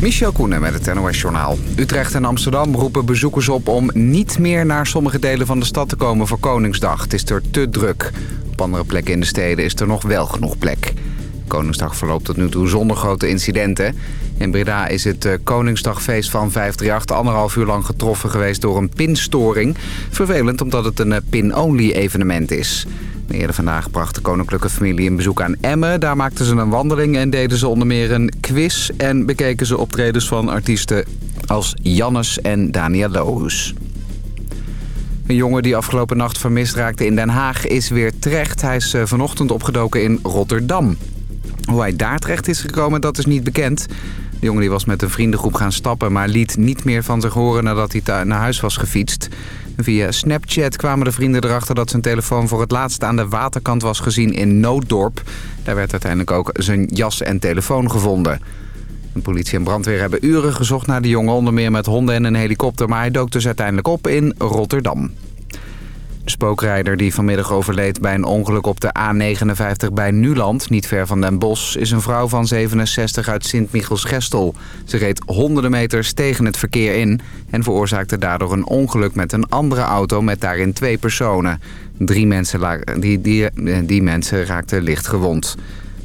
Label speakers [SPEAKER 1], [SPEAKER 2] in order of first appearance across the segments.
[SPEAKER 1] Michel Koenen met het NOS-journaal. Utrecht en Amsterdam roepen bezoekers op om niet meer naar sommige delen van de stad te komen voor Koningsdag. Het is er te druk. Op andere plekken in de steden is er nog wel genoeg plek. Koningsdag verloopt tot nu toe zonder grote incidenten. In Breda is het eh, Koningsdagfeest van 538 anderhalf uur lang getroffen geweest door een pinstoring. Vervelend omdat het een eh, pin-only evenement is. Eerder vandaag bracht de koninklijke familie een bezoek aan Emmen. Daar maakten ze een wandeling en deden ze onder meer een quiz... en bekeken ze optredens van artiesten als Jannes en Daniel Loos. Een jongen die afgelopen nacht vermist raakte in Den Haag is weer terecht. Hij is eh, vanochtend opgedoken in Rotterdam. Hoe hij daar terecht is gekomen, dat is niet bekend. De jongen die was met een vriendengroep gaan stappen... maar liet niet meer van zich horen nadat hij naar huis was gefietst. Via Snapchat kwamen de vrienden erachter dat zijn telefoon voor het laatst aan de waterkant was gezien in Nooddorp. Daar werd uiteindelijk ook zijn jas en telefoon gevonden. De politie en brandweer hebben uren gezocht naar de jongen, onder meer met honden en een helikopter. Maar hij dook dus uiteindelijk op in Rotterdam. De spookrijder die vanmiddag overleed bij een ongeluk op de A59 bij Nuland, niet ver van Den Bosch, is een vrouw van 67 uit Sint-Michels-Gestel. Ze reed honderden meters tegen het verkeer in en veroorzaakte daardoor een ongeluk met een andere auto met daarin twee personen. Drie mensen, die, die, die mensen raakten licht gewond.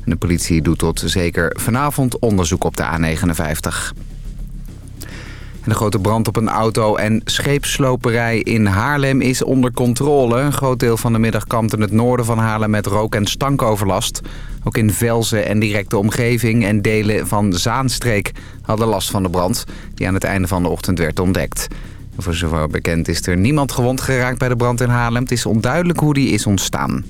[SPEAKER 1] De politie doet tot zeker vanavond onderzoek op de A59 de grote brand op een auto- en scheepsloperij in Haarlem is onder controle. Een groot deel van de middag kampte het noorden van Haarlem met rook- en stankoverlast. Ook in Velzen en directe omgeving en delen van Zaanstreek hadden last van de brand... die aan het einde van de ochtend werd ontdekt. Voor zover bekend is er niemand gewond geraakt bij de brand in Haarlem. Het is onduidelijk hoe die is ontstaan.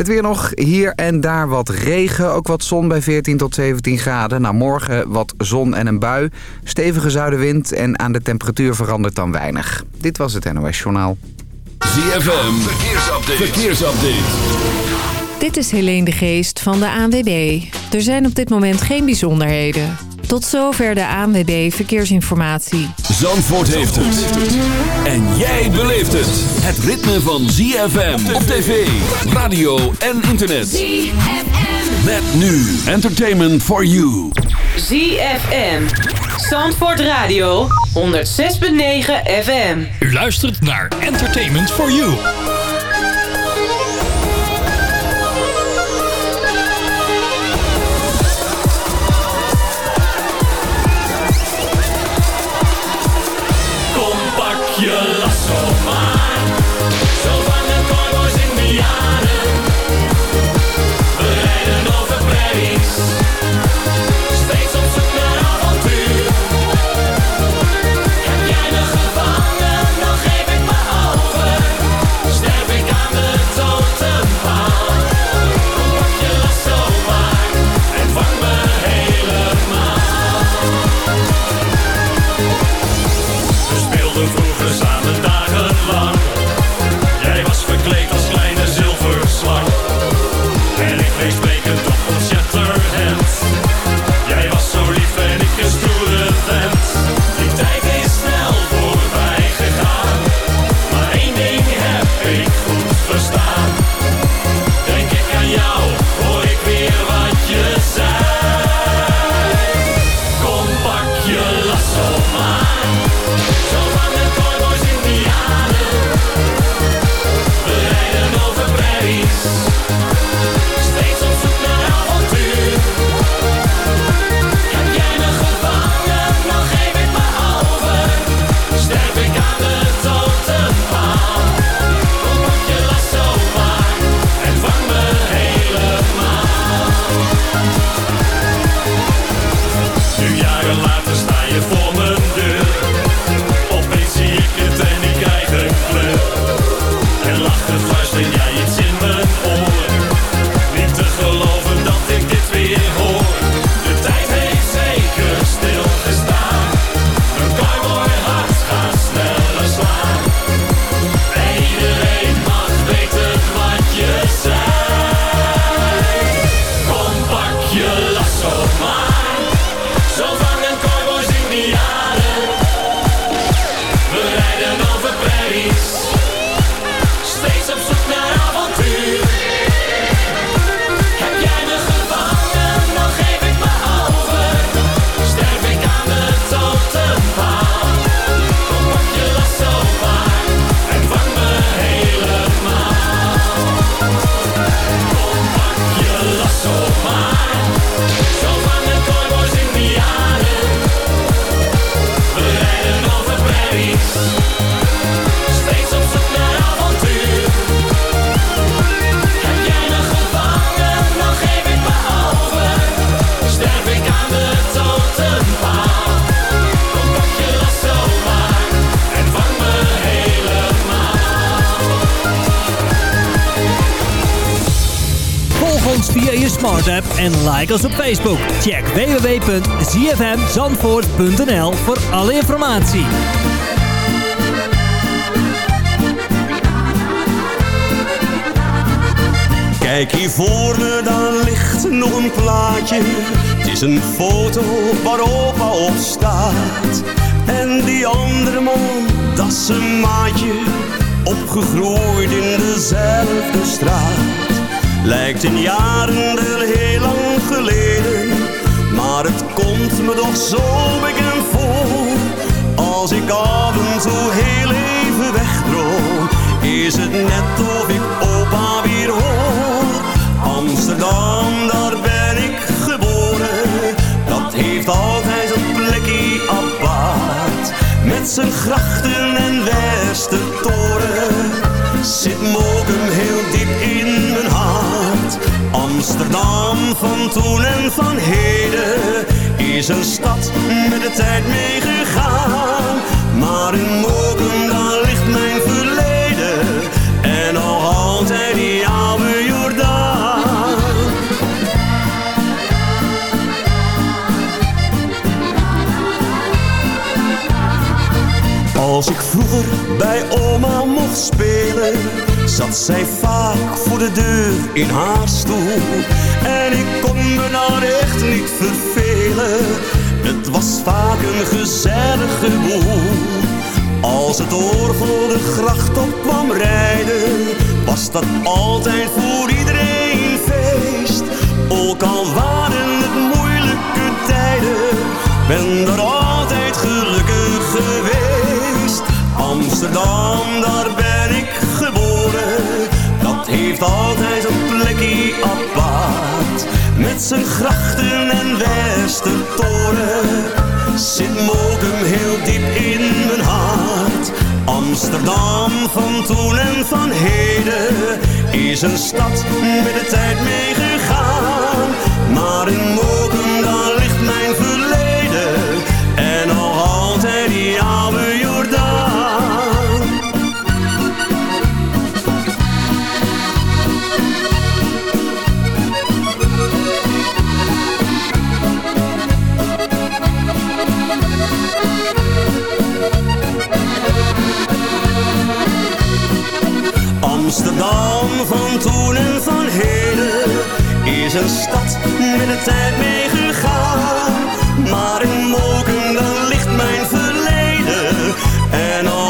[SPEAKER 1] Het weer nog hier en daar wat regen. Ook wat zon bij 14 tot 17 graden. Na morgen wat zon en een bui. Stevige zuidenwind en aan de temperatuur verandert dan weinig. Dit was het NOS Journaal.
[SPEAKER 2] ZFM, verkeersupdate. verkeersupdate.
[SPEAKER 3] Dit is Helene de Geest van de ANWB. Er zijn op dit moment geen bijzonderheden. Tot zover de ANWB Verkeersinformatie.
[SPEAKER 2] Zandvoort heeft het. En jij beleeft het. Het ritme van ZFM op tv, radio en internet. ZFM. Met nu Entertainment for You.
[SPEAKER 4] ZFM. Zandvoort Radio 106.9 FM.
[SPEAKER 5] U luistert naar Entertainment for You.
[SPEAKER 6] Smart app en like ons op Facebook. Check www.zfmzandvoort.nl voor alle informatie.
[SPEAKER 7] Kijk hier voor me, daar ligt nog een plaatje. Het is een foto waar opa op staat. En die andere man, dat is een maatje. Opgegroeid in dezelfde straat. Lijkt in jaren wel heel lang geleden. Maar het komt me toch zo bekend voor. Als ik af en toe heel even wegdroom. Is het net of ik opa weer hoor. Amsterdam, daar ben ik geboren. Dat heeft altijd een plekje apart. Met zijn grachten en Westertoren. Zit Mokum heel diep in. Amsterdam van toen en van heden. Is een stad met de tijd meegegaan. Maar in Mokum, daar ligt mijn verleden. En nog altijd die oude Jordaan. Als ik vroeger bij oma mocht spelen, zat zij vaak voor de deur in haar stoel. En ik kon me daar echt niet vervelen, het was vaak een gezellige boel. Als het orgel de gracht op kwam rijden, was dat altijd voor iedereen feest. Ook al waren het moeilijke tijden, ben er altijd gelukkig geweest. Amsterdam, daar ben ik altijd een plekje apart. Met zijn grachten en Westertoren, zit Mokum heel diep in mijn hart. Amsterdam van toen en van heden, is een stad met de tijd meegegaan. Maar in Mokum, Amsterdam van toen en van heden is een stad met de tijd meegegaan. Maar in Moken dan ligt mijn verleden en nog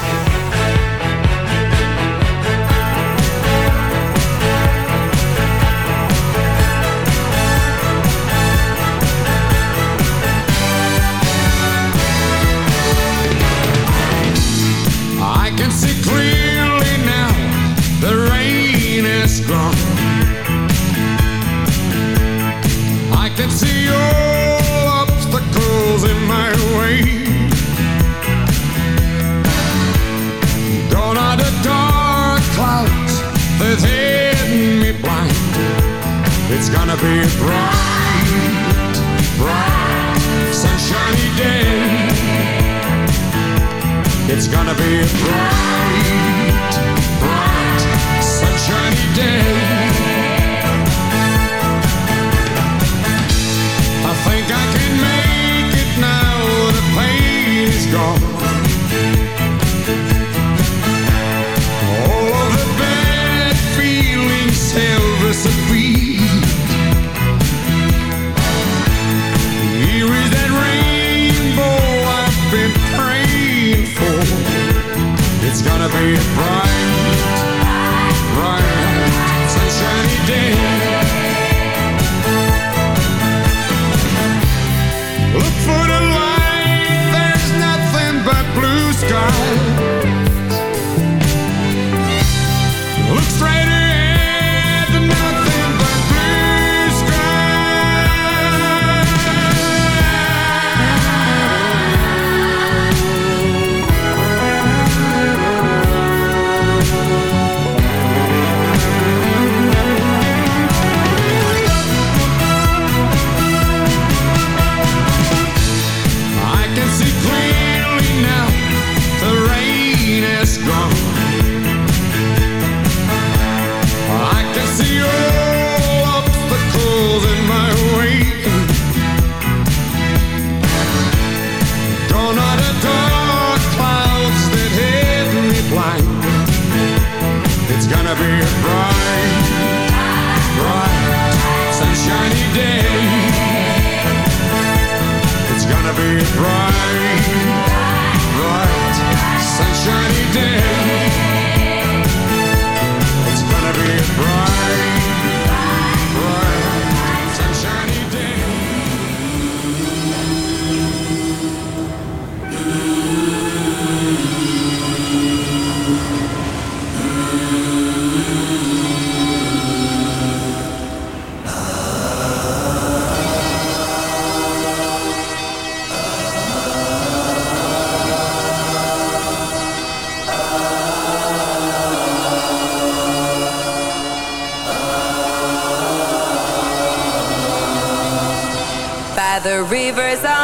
[SPEAKER 8] gonna be bright, bright, sunshiny day. It's gonna be bright, bright, sunshiny day.
[SPEAKER 4] reverse.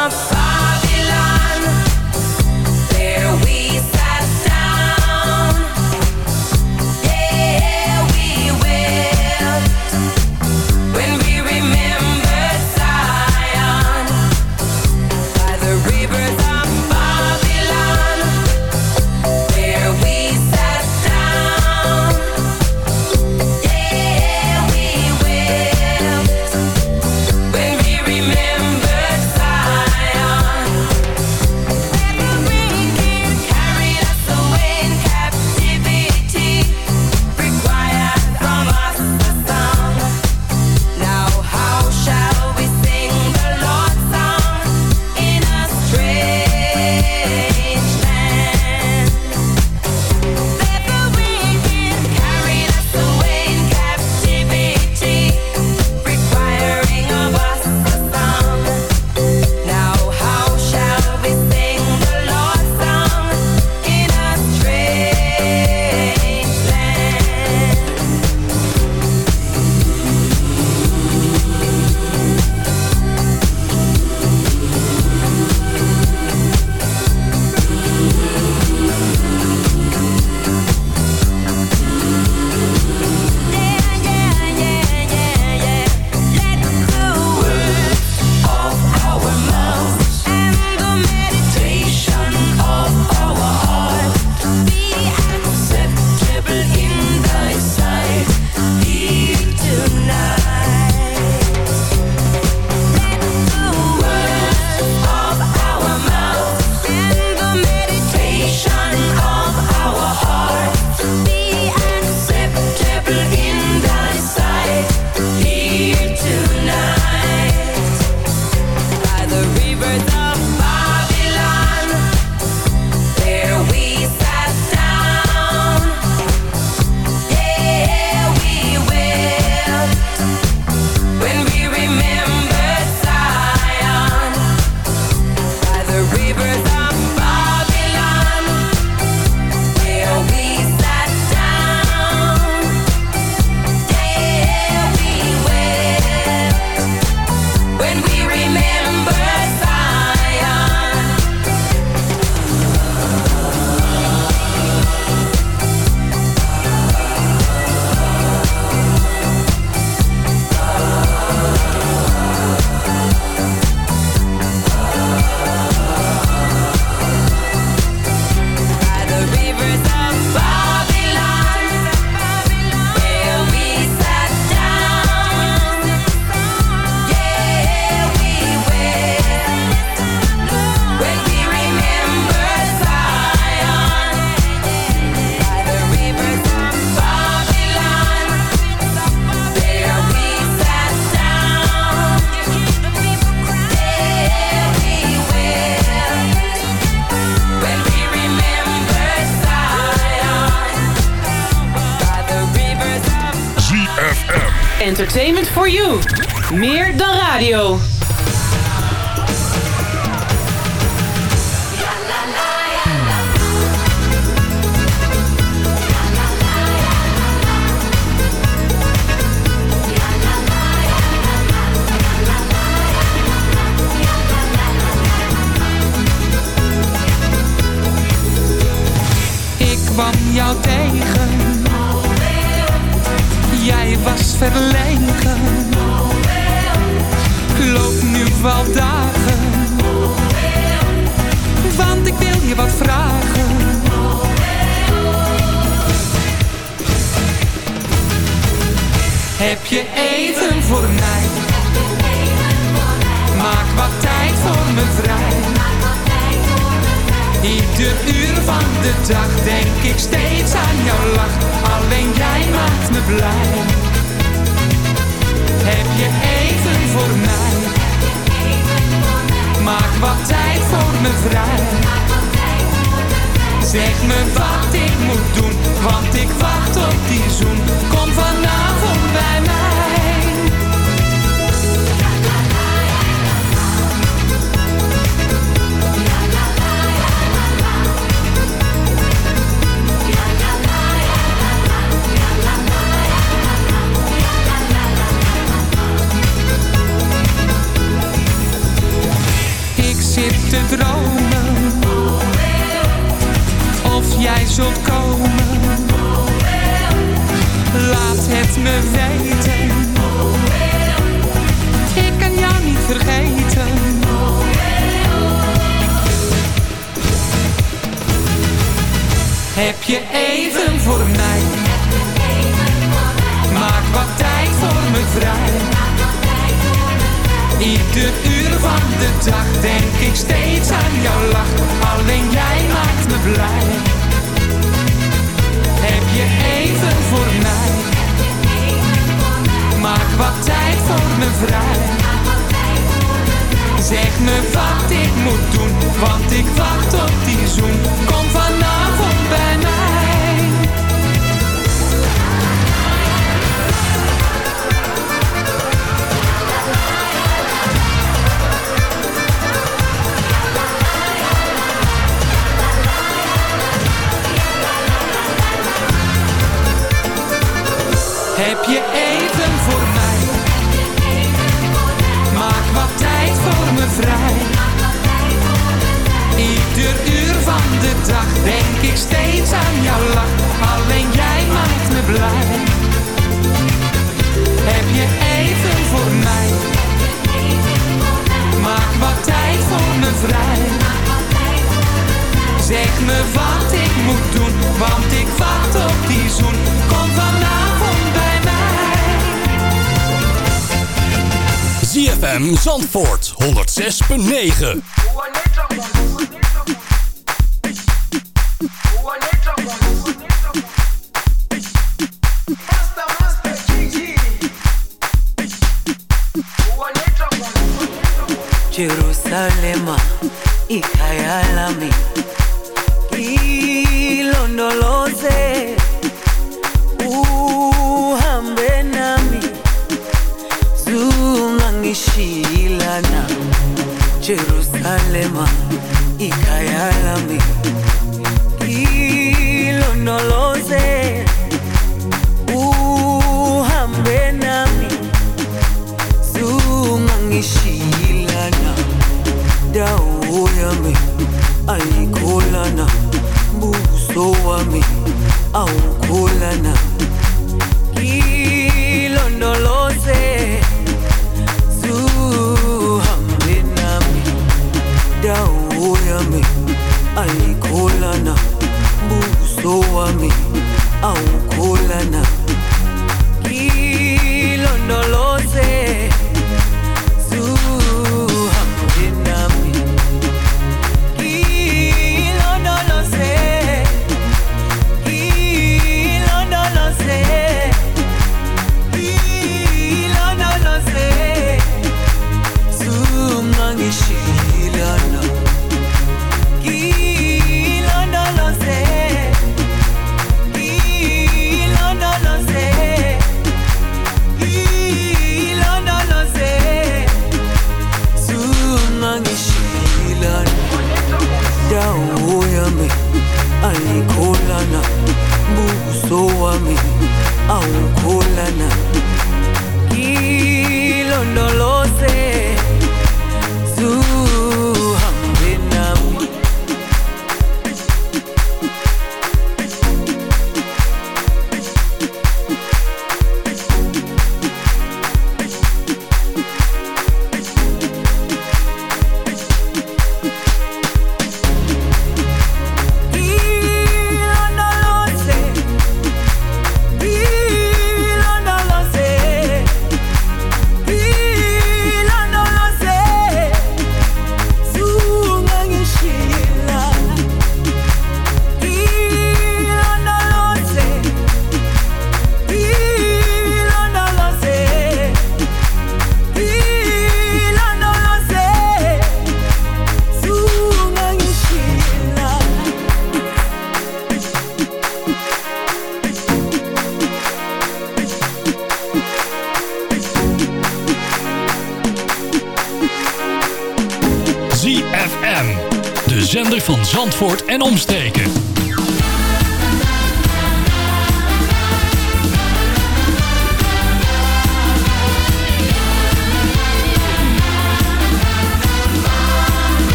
[SPEAKER 4] Meer dan radio.
[SPEAKER 5] ZFM Zandvoort 106.9.
[SPEAKER 9] Jerusalema ikhaya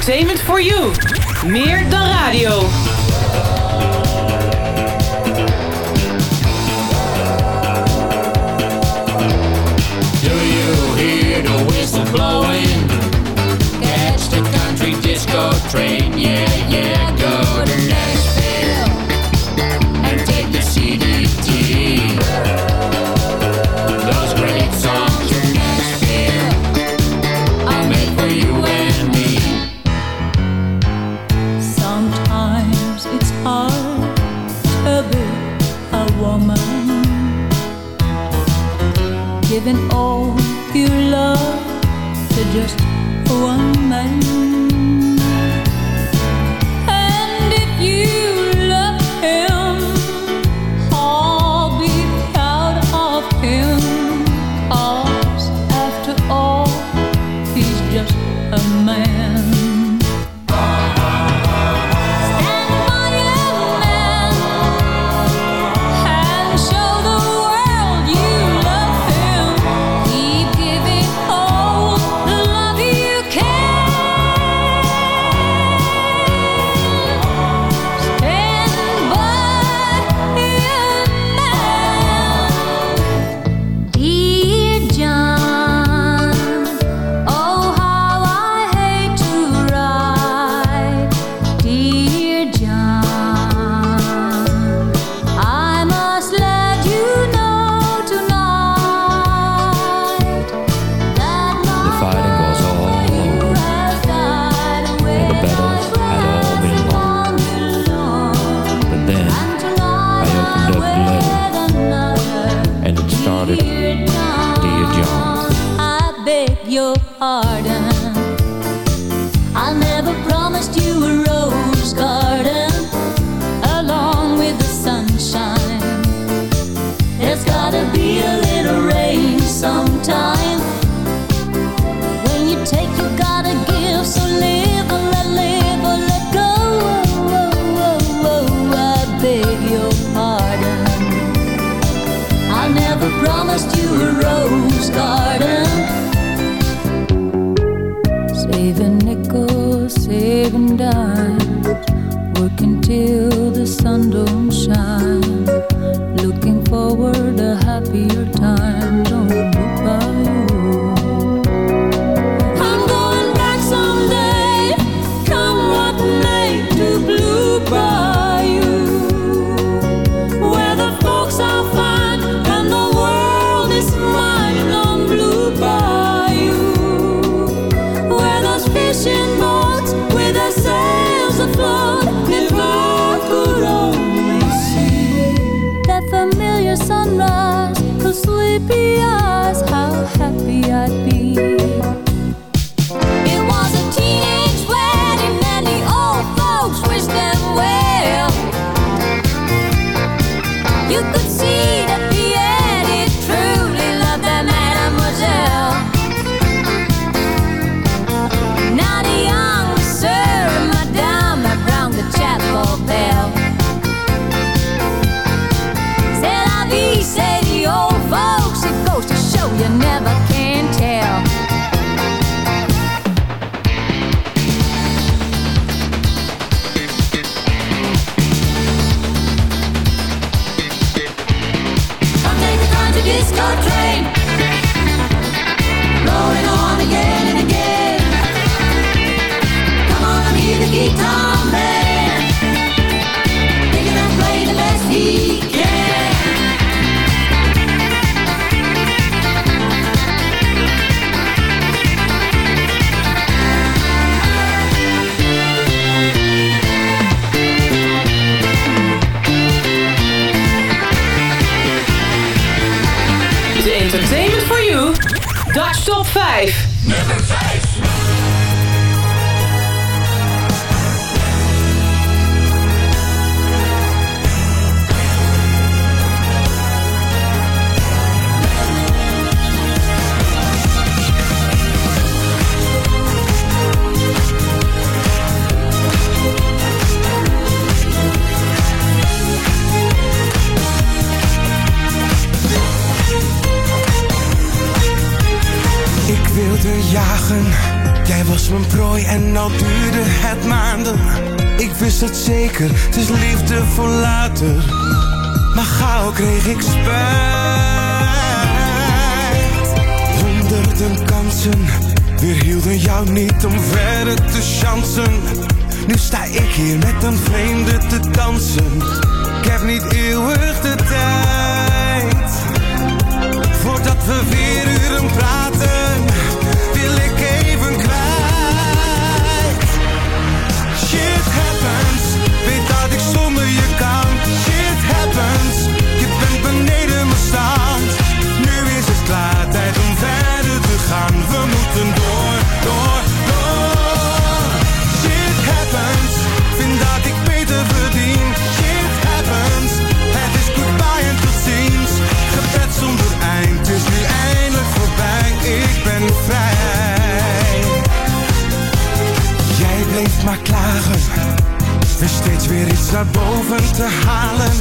[SPEAKER 4] Entertainment for you. Meer dan radio.
[SPEAKER 8] Do you hear the whistle blowing? Catch the country disco train. Yeah, yeah, go
[SPEAKER 10] maar gauw kreeg ik spijt. Honderden kansen, weer hielden jou niet om verder te chansen. Nu sta ik hier met een vreemde te dansen. Ik heb niet eeuwig de tijd, voordat we weer uren praten maar klagen. weer steeds weer iets naar boven te halen.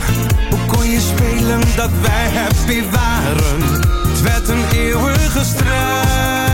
[SPEAKER 10] Hoe kon je spelen dat wij happy waren? Het werd een eeuwige strijd.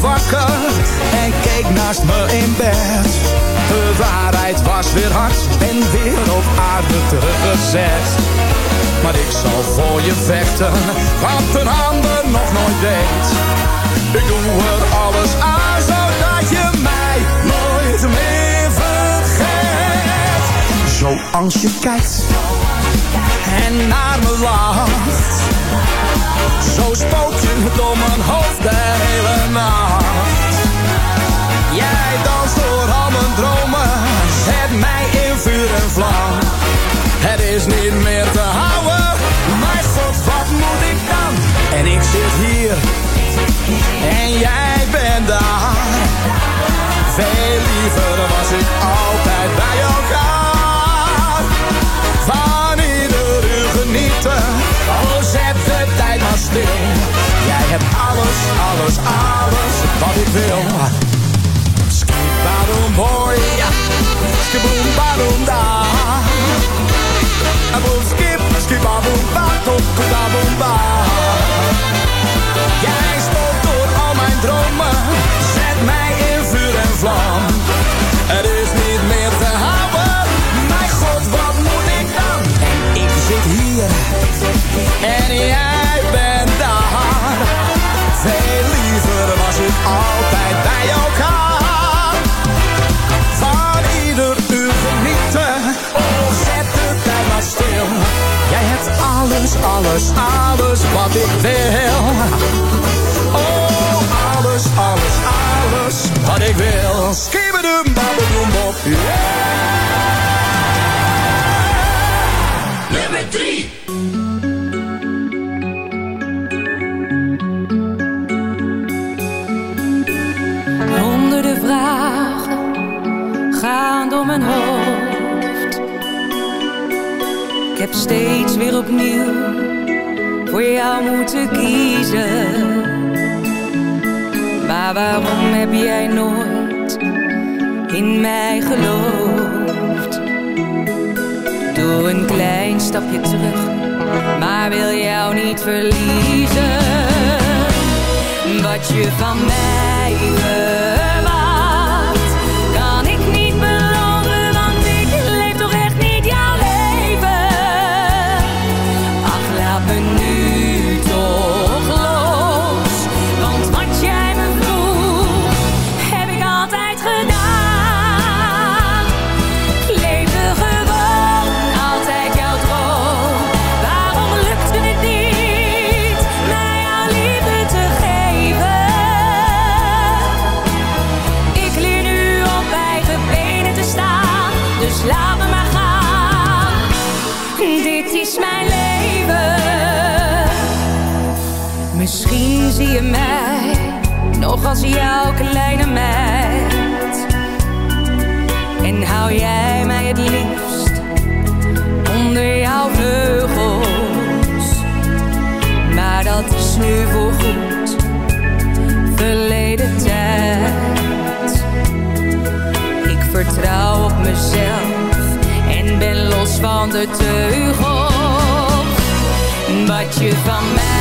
[SPEAKER 10] Wakker en keek naast me in bed. De waarheid was weer hard en weer op aarde teruggezet. Maar ik zal voor je vechten, wat een ander nog nooit deed. Ik doe er alles aan, zodat je mij nooit meer vergeet. Zo als je kijkt en naar me lacht. Zo spook je door mijn hoofd de hele nacht. Jij danst door al mijn dromen, zet mij in vuur en vlam. Het is niet meer te houden, mijn god, wat moet ik dan? En ik zit hier, en jij bent daar. Veel liever was ik Jij hebt alles, alles, alles wat ik wil. Skibadoom boy. Skiboom badoom da. En boom skip, skibaboom ba, top, kudaboom ba. Jij spookt door al mijn dromen, zet mij in vuur en vlam. Het is niet meer te houden, mijn god, wat moet ik dan? En ik zit hier, en ik altijd bij elkaar. Van ieder uur genieten, oh zet de tijd maar stil. Jij hebt alles, alles, alles wat ik wil. Oh, alles, alles, alles wat ik wil. Skibbedoem, babbedoem, bop,
[SPEAKER 11] Nummer 3.
[SPEAKER 4] Steeds weer opnieuw voor jou moeten kiezen. Maar waarom heb jij nooit in mij geloofd? Doe een klein stapje terug, maar wil jou niet verliezen. Wat je van mij verwacht, jouw kleine meid. En hou jij mij het liefst onder jouw vleugels. Maar dat is nu voorgoed verleden tijd. Ik vertrouw op mezelf en ben los van de teugels. Wat je van mij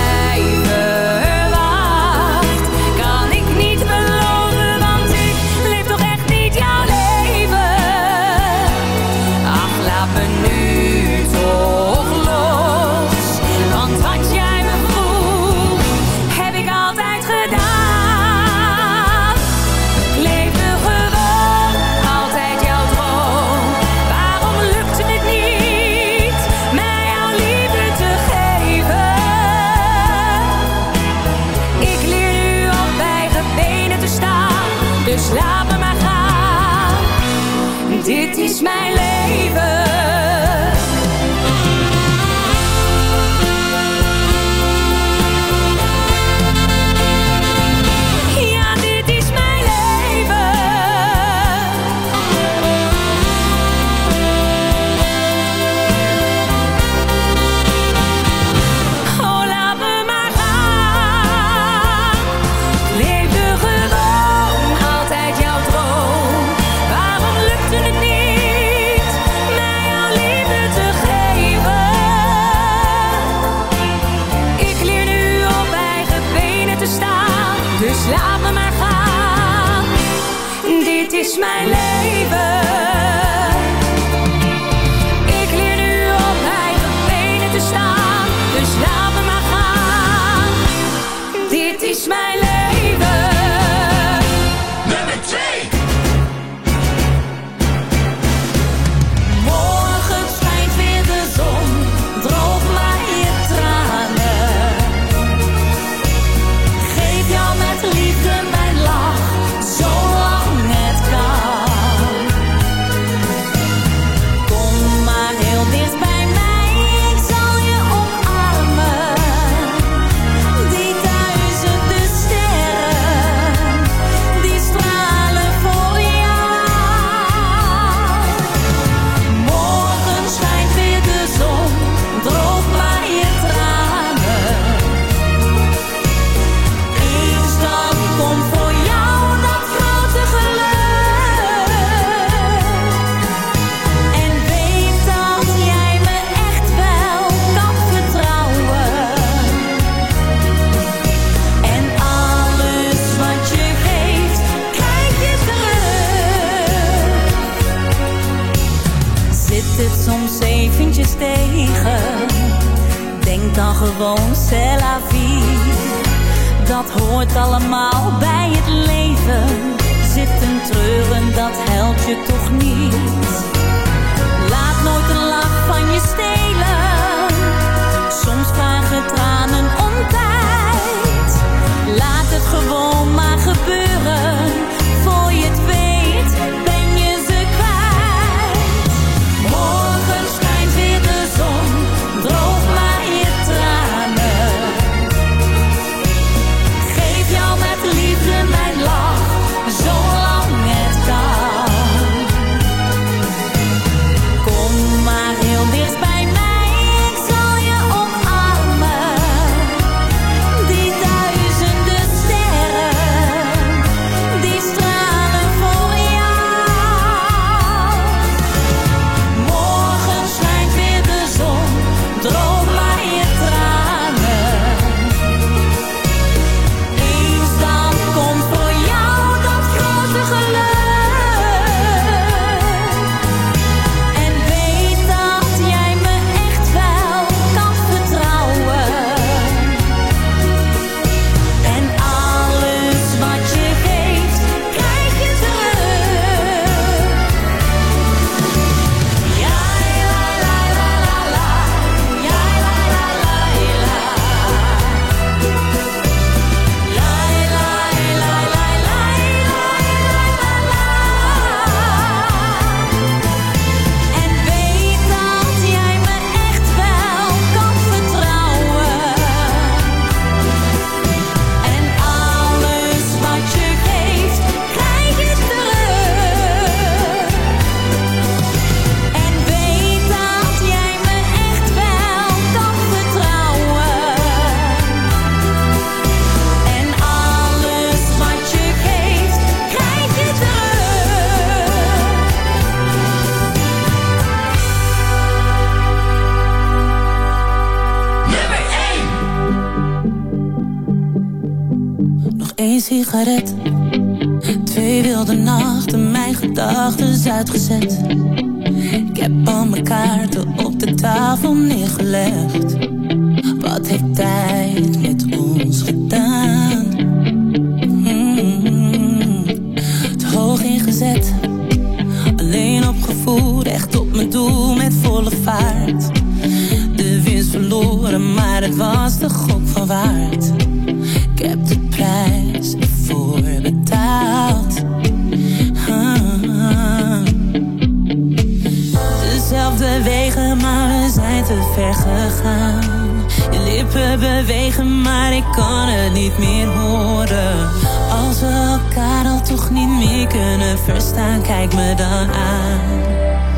[SPEAKER 12] Je
[SPEAKER 4] lippen bewegen, maar ik kan het niet meer horen. Als we elkaar al toch niet meer kunnen verstaan, kijk me dan aan.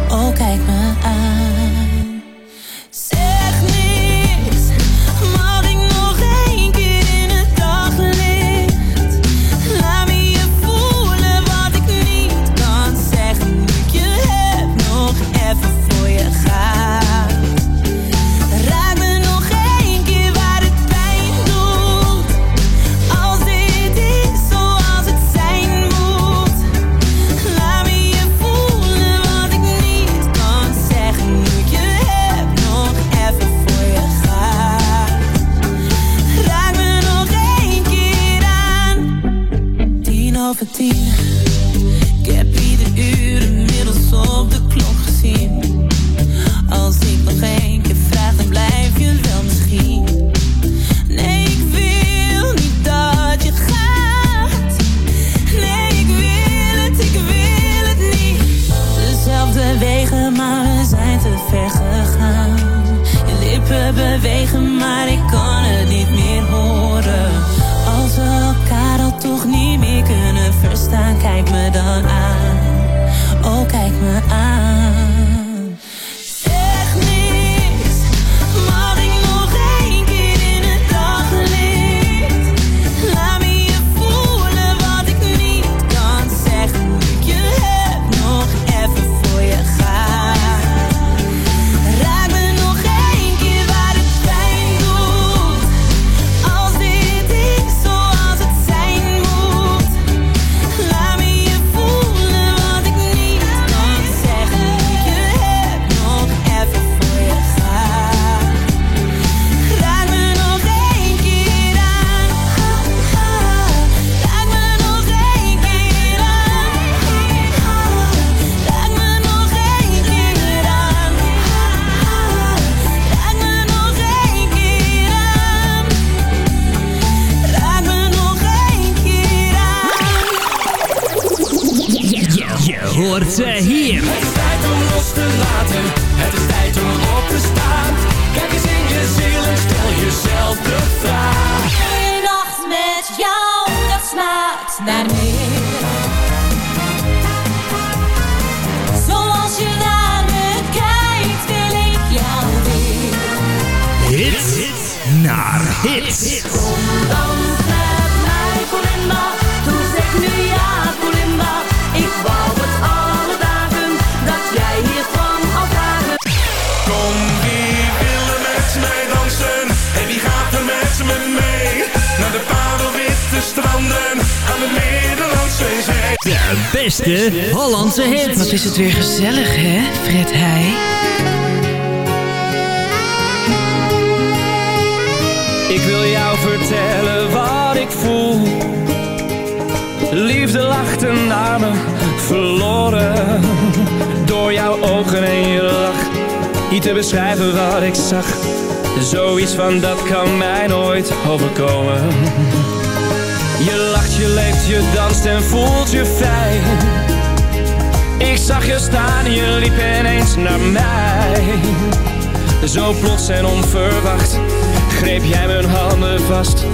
[SPEAKER 4] Oh, kijk me aan. De
[SPEAKER 13] Hollandse hit.
[SPEAKER 14] Wat is het weer.
[SPEAKER 15] plots en onverwacht greep jij mijn handen vast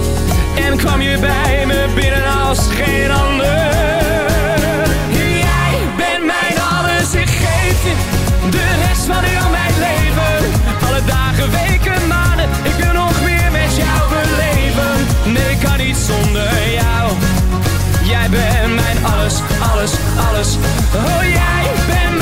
[SPEAKER 15] en kwam je bij me binnen als geen ander. Jij bent mijn alles, ik geef je de rest van heel mijn leven. Alle dagen, weken, maanden, ik wil nog meer met jou beleven. Nee, ik kan niet zonder jou. Jij bent mijn alles, alles, alles. Oh, jij bent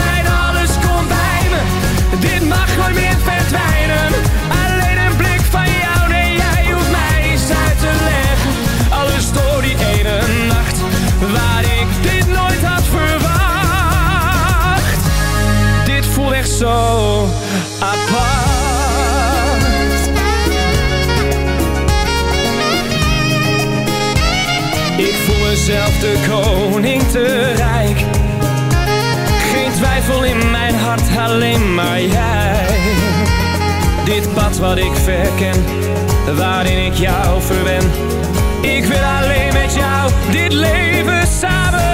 [SPEAKER 15] maar jij. Dit pad wat ik verken, waarin ik jou verwen. Ik wil alleen met jou dit leven samen.